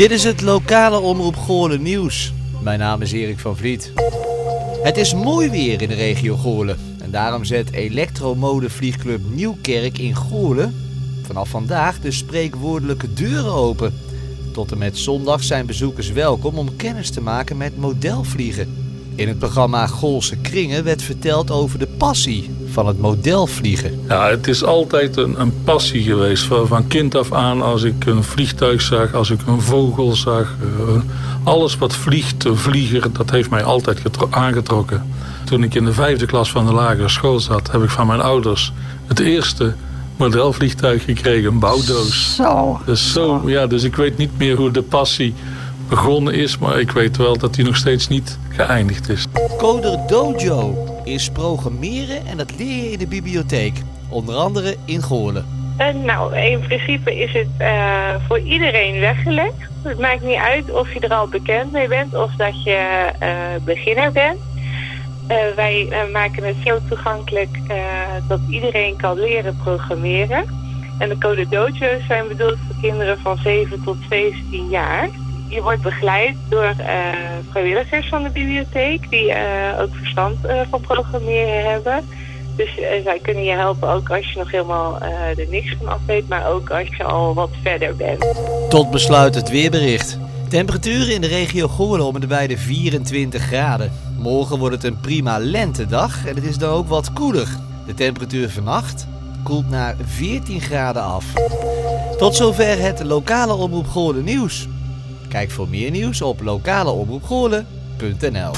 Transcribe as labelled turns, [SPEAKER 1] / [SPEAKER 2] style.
[SPEAKER 1] Dit is het lokale Omroep Goorlen nieuws. Mijn naam is Erik van Vliet. Het is mooi weer in de regio Goorlen. En daarom zet elektromode vliegclub Nieuwkerk in Goorlen vanaf vandaag de spreekwoordelijke deuren open. Tot en met zondag zijn bezoekers welkom om kennis te maken met modelvliegen. In het programma Goolse Kringen werd verteld over de passie van het modelvliegen.
[SPEAKER 2] Ja, het is altijd een, een passie geweest. Van, van kind af aan, als ik een vliegtuig zag, als ik een vogel zag. eh, alles wat vliegt, een vlieger, dat heeft mij altijd getro- aangetrokken. Toen ik in de vijfde klas van de lagere school zat, heb ik van mijn ouders het eerste modelvliegtuig gekregen, een bouwdoos.
[SPEAKER 3] Zo.
[SPEAKER 2] Dus, zo, ja, dus ik weet niet meer hoe de passie begonnen is, maar ik weet wel dat die nog steeds niet geëindigd is.
[SPEAKER 1] Coder Dojo is programmeren en dat leer je in de bibliotheek. Onder andere in Goorlen.
[SPEAKER 4] Nou, in principe is het eh, voor iedereen weggelegd. Het maakt niet uit of je er al bekend mee bent of dat je eh, beginner bent. Eh, wij maken het zo toegankelijk dat iedereen kan leren programmeren. En de Code Dojo's zijn bedoeld voor kinderen van 7 tot 17 jaar. Je wordt begeleid door eh, vrijwilligers van de bibliotheek die eh, ook verstand eh, van programmeren hebben. Dus zij kunnen je helpen ook als je nog helemaal er niks van af weet, maar ook als je al wat verder bent.
[SPEAKER 1] Tot besluit het weerbericht. Temperaturen in de regio Goorlen om de 24 graden. Morgen wordt het een prima lentedag en het is dan ook wat koeler. De temperatuur vannacht koelt naar 14 graden af. Tot zover het lokale Omroep Goorlen nieuws. Kijk voor meer nieuws op lokaleomroepgoorlen.nl